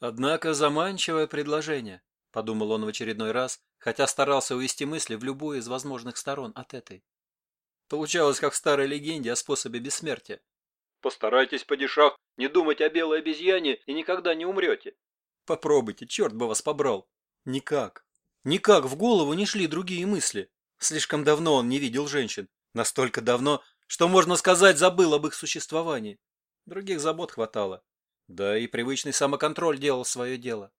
Однако заманчивое предложение, подумал он в очередной раз, хотя старался увести мысли в любую из возможных сторон от этой. Получалось, как в старой легенде о способе бессмертия. Постарайтесь, падишах, не думать о белой обезьяне и никогда не умрете. Попробуйте, черт бы вас побрал. Никак. Никак в голову не шли другие мысли. Слишком давно он не видел женщин. Настолько давно, что, можно сказать, забыл об их существовании. Других забот хватало. Да и привычный самоконтроль делал свое дело.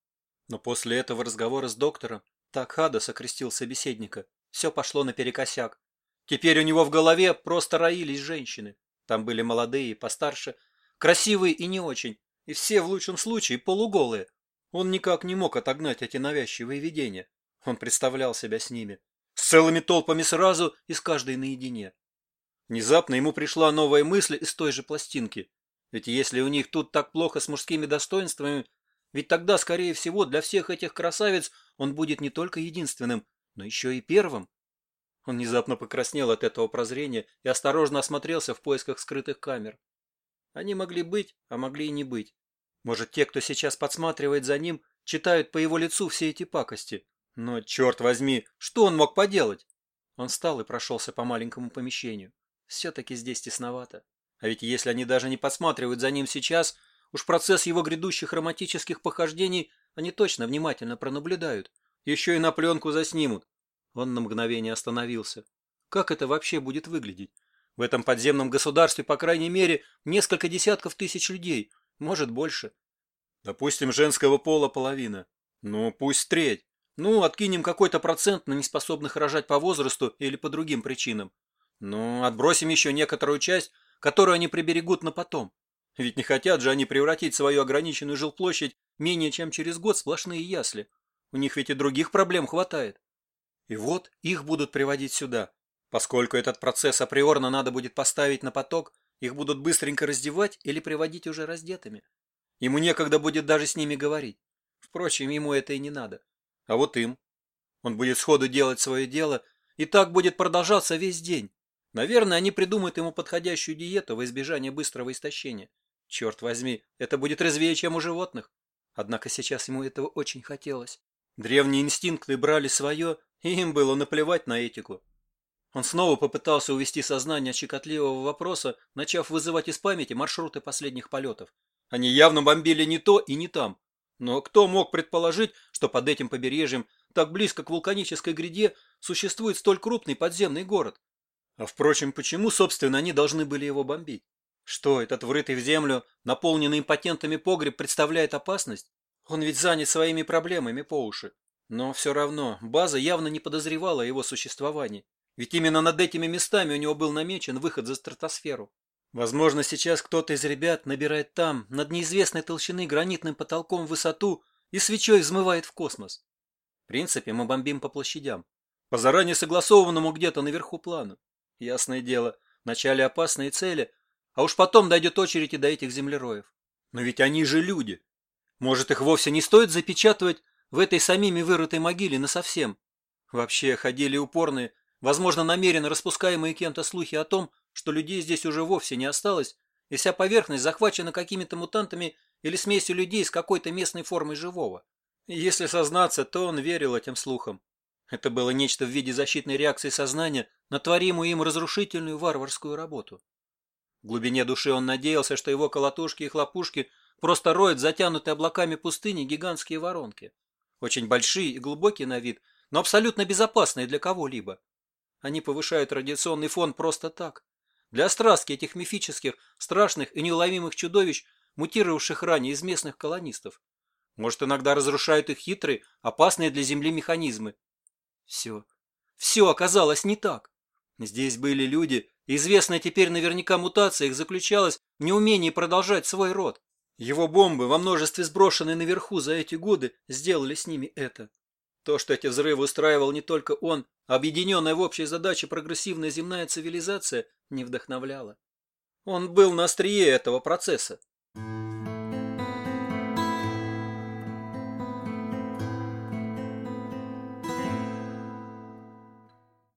Но после этого разговора с доктором так Хадас окрестил собеседника. Все пошло наперекосяк. Теперь у него в голове просто роились женщины. Там были молодые, постарше, красивые и не очень, и все в лучшем случае полуголые. Он никак не мог отогнать эти навязчивые видения. Он представлял себя с ними. С целыми толпами сразу и с каждой наедине. Внезапно ему пришла новая мысль из той же пластинки. Ведь если у них тут так плохо с мужскими достоинствами, ведь тогда, скорее всего, для всех этих красавиц он будет не только единственным, но еще и первым. Он внезапно покраснел от этого прозрения и осторожно осмотрелся в поисках скрытых камер. Они могли быть, а могли и не быть. Может, те, кто сейчас подсматривает за ним, читают по его лицу все эти пакости. Но, черт возьми, что он мог поделать? Он встал и прошелся по маленькому помещению. Все-таки здесь тесновато. А ведь если они даже не подсматривают за ним сейчас, уж процесс его грядущих романтических похождений они точно внимательно пронаблюдают. Еще и на пленку заснимут. Он на мгновение остановился. Как это вообще будет выглядеть? В этом подземном государстве, по крайней мере, несколько десятков тысяч людей, может больше. Допустим, женского пола половина. Ну, пусть треть. Ну, откинем какой-то процент на неспособных рожать по возрасту или по другим причинам. Ну, отбросим еще некоторую часть, которую они приберегут на потом. Ведь не хотят же они превратить свою ограниченную жилплощадь менее чем через год сплошные ясли. У них ведь и других проблем хватает. И вот их будут приводить сюда. Поскольку этот процесс априорно надо будет поставить на поток, их будут быстренько раздевать или приводить уже раздетыми. Ему некогда будет даже с ними говорить. Впрочем, ему это и не надо. А вот им. Он будет сходу делать свое дело, и так будет продолжаться весь день. Наверное, они придумают ему подходящую диету во избежание быстрого истощения. Черт возьми, это будет резвее, чем у животных. Однако сейчас ему этого очень хотелось. Древние инстинкты брали свое, и им было наплевать на этику. Он снова попытался увести сознание от щекотливого вопроса, начав вызывать из памяти маршруты последних полетов. Они явно бомбили не то и не там. Но кто мог предположить, что под этим побережьем, так близко к вулканической гряде, существует столь крупный подземный город? А впрочем, почему, собственно, они должны были его бомбить? Что, этот врытый в землю, наполненный импотентами погреб представляет опасность? Он ведь занят своими проблемами по уши. Но все равно, база явно не подозревала о его существовании. Ведь именно над этими местами у него был намечен выход за стратосферу. Возможно, сейчас кто-то из ребят набирает там, над неизвестной толщины гранитным потолком высоту и свечой взмывает в космос. В принципе, мы бомбим по площадям. По заранее согласованному где-то наверху плану. Ясное дело, вначале опасные цели, а уж потом дойдет очередь и до этих землероев. Но ведь они же люди. Может, их вовсе не стоит запечатывать в этой самими вырытой могиле насовсем? Вообще ходили упорные, Возможно, намеренно распускаемые кем-то слухи о том, что людей здесь уже вовсе не осталось, и вся поверхность захвачена какими-то мутантами или смесью людей с какой-то местной формой живого. И если сознаться, то он верил этим слухам. Это было нечто в виде защитной реакции сознания на творимую им разрушительную варварскую работу. В глубине души он надеялся, что его колотушки и хлопушки просто роют затянутые облаками пустыни гигантские воронки. Очень большие и глубокие на вид, но абсолютно безопасные для кого-либо. Они повышают радиационный фон просто так. Для страстки этих мифических, страшных и неуловимых чудовищ, мутировавших ранее из местных колонистов. Может, иногда разрушают их хитрые, опасные для Земли механизмы. Все. Все оказалось не так. Здесь были люди, известная теперь наверняка мутация их заключалась в неумении продолжать свой род. Его бомбы, во множестве сброшенные наверху за эти годы, сделали с ними это. То, что эти взрывы устраивал не только он, объединенная в общей задаче прогрессивная земная цивилизация, не вдохновляла. Он был на острие этого процесса.